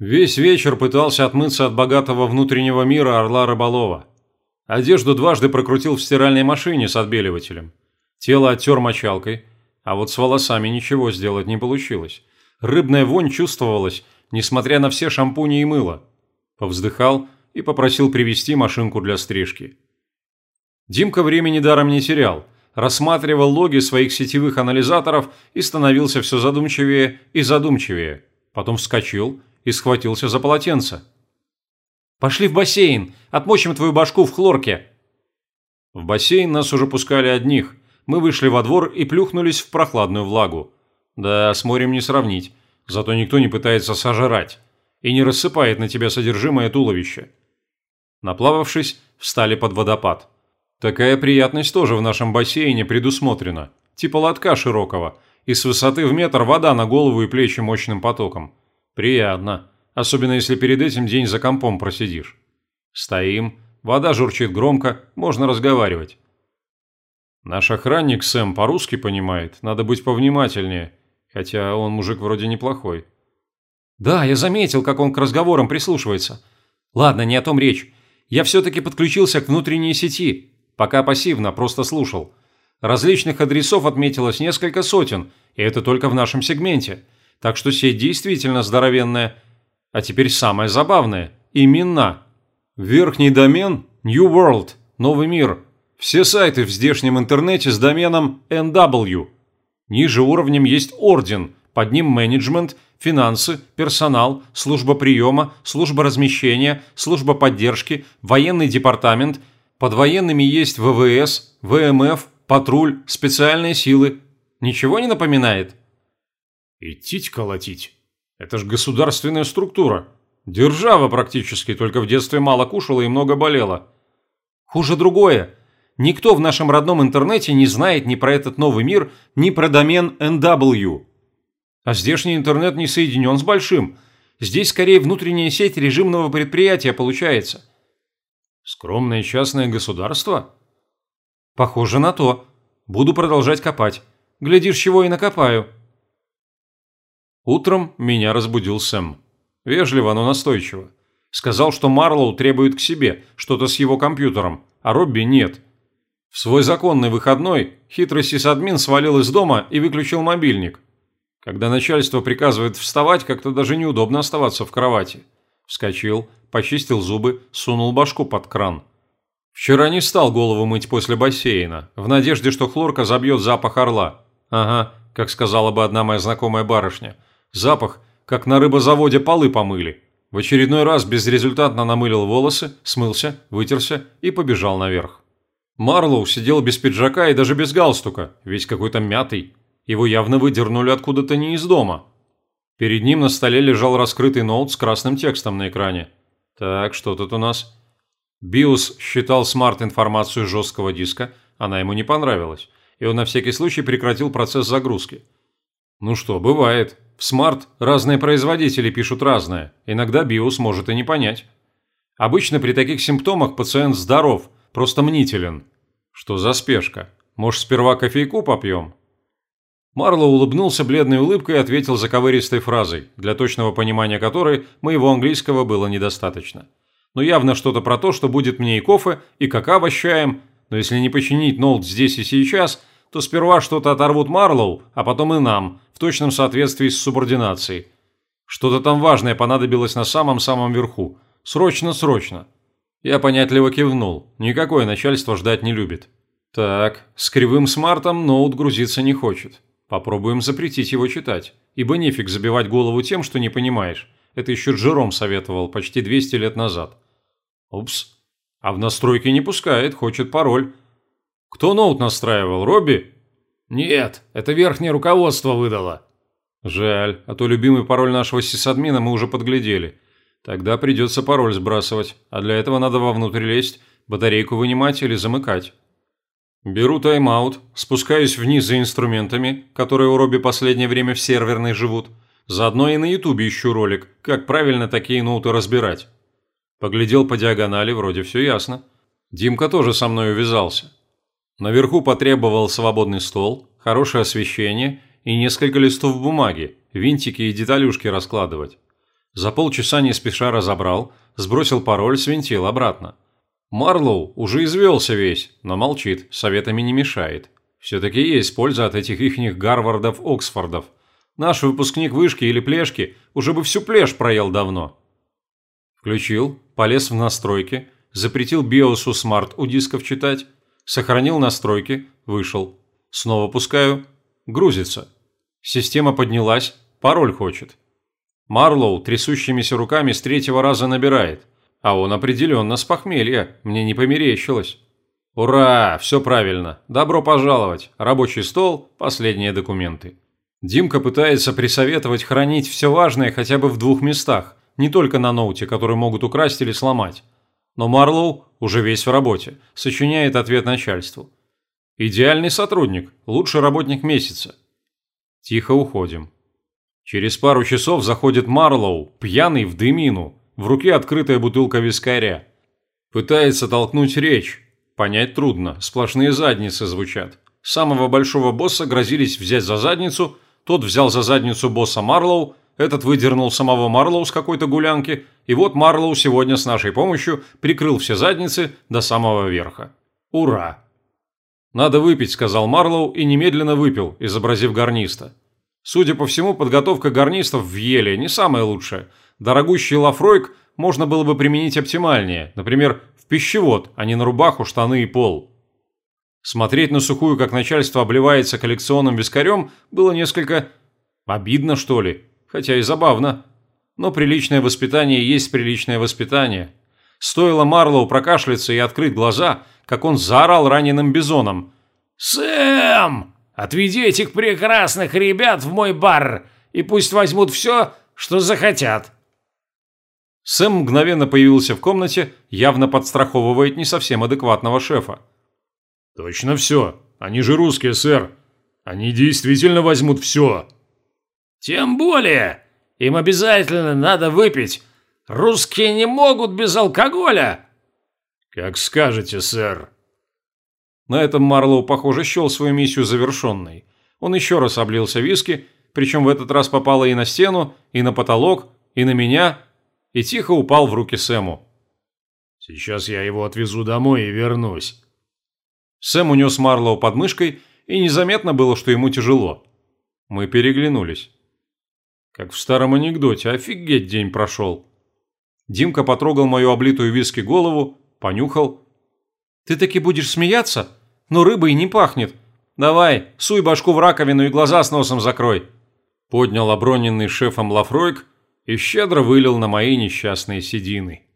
Весь вечер пытался отмыться от богатого внутреннего мира орла рыболова. Одежду дважды прокрутил в стиральной машине с отбеливателем. Тело оттер мочалкой, а вот с волосами ничего сделать не получилось. Рыбная вонь чувствовалась, несмотря на все шампуни и мыло. Повздыхал и попросил привезти машинку для стрижки. Димка времени даром не терял, рассматривал логи своих сетевых анализаторов и становился все задумчивее и задумчивее. Потом вскочил и схватился за полотенце. «Пошли в бассейн, отмочим твою башку в хлорке!» В бассейн нас уже пускали одних. Мы вышли во двор и плюхнулись в прохладную влагу. Да, с морем не сравнить. Зато никто не пытается сожрать и не рассыпает на тебя содержимое туловища. Наплававшись, встали под водопад. Такая приятность тоже в нашем бассейне предусмотрена, типа лотка широкого, и с высоты в метр вода на голову и плечи мощным потоком. Приятно, особенно если перед этим день за компом просидишь. Стоим, вода журчит громко, можно разговаривать. Наш охранник Сэм по-русски понимает, надо быть повнимательнее, хотя он мужик вроде неплохой. Да, я заметил, как он к разговорам прислушивается. Ладно, не о том речь. Я все-таки подключился к внутренней сети, Пока пассивно, просто слушал. Различных адресов отметилось несколько сотен, и это только в нашем сегменте. Так что сеть действительно здоровенная. А теперь самое забавное – имена. Верхний домен – New World, Новый мир. Все сайты в здешнем интернете с доменом NW. Ниже уровнем есть орден, под ним менеджмент, финансы, персонал, служба приема, служба размещения, служба поддержки, военный департамент – под военными есть ВВС, ВМФ, патруль, специальные силы. Ничего не напоминает? Идти колотить. Это ж государственная структура. Держава практически, только в детстве мало кушала и много болела. Хуже другое. Никто в нашем родном интернете не знает ни про этот новый мир, ни про домен NW. А здешний интернет не соединен с большим. Здесь скорее внутренняя сеть режимного предприятия получается – Скромное частное государство? Похоже на то. Буду продолжать копать. Глядишь, чего и накопаю. Утром меня разбудил Сэм. Вежливо, но настойчиво. Сказал, что Марлоу требует к себе, что-то с его компьютером, а Робби нет. В свой законный выходной хитрый сисадмин свалил из дома и выключил мобильник. Когда начальство приказывает вставать, как-то даже неудобно оставаться в кровати. Вскочил, почистил зубы, сунул башку под кран. Вчера не стал голову мыть после бассейна, в надежде, что хлорка забьет запах орла. Ага, как сказала бы одна моя знакомая барышня. Запах, как на рыбозаводе полы помыли. В очередной раз безрезультатно намылил волосы, смылся, вытерся и побежал наверх. Марлоу сидел без пиджака и даже без галстука, весь какой-то мятый. Его явно выдернули откуда-то не из дома. Перед ним на столе лежал раскрытый ноут с красным текстом на экране. Так, что тут у нас? BIOS считал SMART-информацию жесткого диска, она ему не понравилась, и он на всякий случай прекратил процесс загрузки. Ну что, бывает. В SMART разные производители пишут разное, иногда BIOS может и не понять. Обычно при таких симптомах пациент здоров, просто мнителен. Что за спешка? Может, сперва кофейку попьем? Марло улыбнулся бледной улыбкой и ответил заковыристой фразой, для точного понимания которой моего английского было недостаточно. Но явно что-то про то, что будет мне и кофе, и какао с чаем, но если не починить ноут здесь и сейчас, то сперва что-то оторвут Марлоу, а потом и нам, в точном соответствии с субординацией. Что-то там важное понадобилось на самом-самом верху. Срочно-срочно. Я понятливо кивнул. Никакое начальство ждать не любит. Так, с кривым смартом ноут грузиться не хочет. Попробуем запретить его читать, ибо нефиг забивать голову тем, что не понимаешь. Это еще Джером советовал почти 200 лет назад. Упс. А в настройки не пускает, хочет пароль. Кто ноут настраивал, Робби? Нет, это верхнее руководство выдало. Жаль, а то любимый пароль нашего сисадмина мы уже подглядели. Тогда придется пароль сбрасывать, а для этого надо вовнутрь лезть, батарейку вынимать или замыкать. Беру тайм-аут, спускаюсь вниз за инструментами, которые у Робби последнее время в серверной живут. Заодно и на ютубе ищу ролик, как правильно такие ноуты разбирать. Поглядел по диагонали, вроде все ясно. Димка тоже со мной увязался. Наверху потребовал свободный стол, хорошее освещение и несколько листов бумаги, винтики и деталюшки раскладывать. За полчаса не спеша разобрал, сбросил пароль, свинтил обратно. Марлоу уже извелся весь, но молчит, советами не мешает. Все-таки есть польза от этих ихних Гарвардов-Оксфордов. Наш выпускник вышки или плешки уже бы всю плешь проел давно. Включил, полез в настройки, запретил биосу SMART у дисков читать, сохранил настройки, вышел. Снова пускаю, грузится. Система поднялась, пароль хочет. Марлоу трясущимися руками с третьего раза набирает. А он определенно с похмелья, мне не померещилось. Ура, все правильно. Добро пожаловать. Рабочий стол, последние документы. Димка пытается присоветовать хранить все важное хотя бы в двух местах, не только на ноуте, который могут украсть или сломать. Но Марлоу уже весь в работе, сочиняет ответ начальству. Идеальный сотрудник, лучший работник месяца. Тихо уходим. Через пару часов заходит Марлоу, пьяный в дымину, в руке открытая бутылка вискаря. Пытается толкнуть речь. Понять трудно, сплошные задницы звучат. Самого большого босса грозились взять за задницу, тот взял за задницу босса Марлоу, этот выдернул самого Марлоу с какой-то гулянки, и вот Марлоу сегодня с нашей помощью прикрыл все задницы до самого верха. Ура! «Надо выпить», – сказал Марлоу и немедленно выпил, изобразив гарниста. Судя по всему, подготовка гарнистов в Еле не самая лучшая. Дорогущий лафройк можно было бы применить оптимальнее, например, в пищевод, а не на рубаху, штаны и пол. Смотреть на сухую, как начальство обливается коллекционным вискарем, было несколько обидно, что ли, хотя и забавно. Но приличное воспитание есть приличное воспитание. Стоило Марлоу прокашляться и открыть глаза, как он заорал раненым бизоном. «Сэм!» Отведи этих прекрасных ребят в мой бар, и пусть возьмут все, что захотят». Сэм мгновенно появился в комнате, явно подстраховывает не совсем адекватного шефа. «Точно все. Они же русские, сэр. Они действительно возьмут все». «Тем более. Им обязательно надо выпить. Русские не могут без алкоголя». «Как скажете, сэр». На этом Марлоу, похоже, счел свою миссию завершенной. Он еще раз облился виски, причем в этот раз попало и на стену, и на потолок, и на меня, и тихо упал в руки Сэму. «Сейчас я его отвезу домой и вернусь». Сэм унес Марлоу под мышкой, и незаметно было, что ему тяжело. Мы переглянулись. Как в старом анекдоте, офигеть день прошел. Димка потрогал мою облитую виски голову, понюхал ты таки будешь смеяться? Но рыбой не пахнет. Давай, суй башку в раковину и глаза с носом закрой. Поднял оброненный шефом Лафройк и щедро вылил на мои несчастные седины.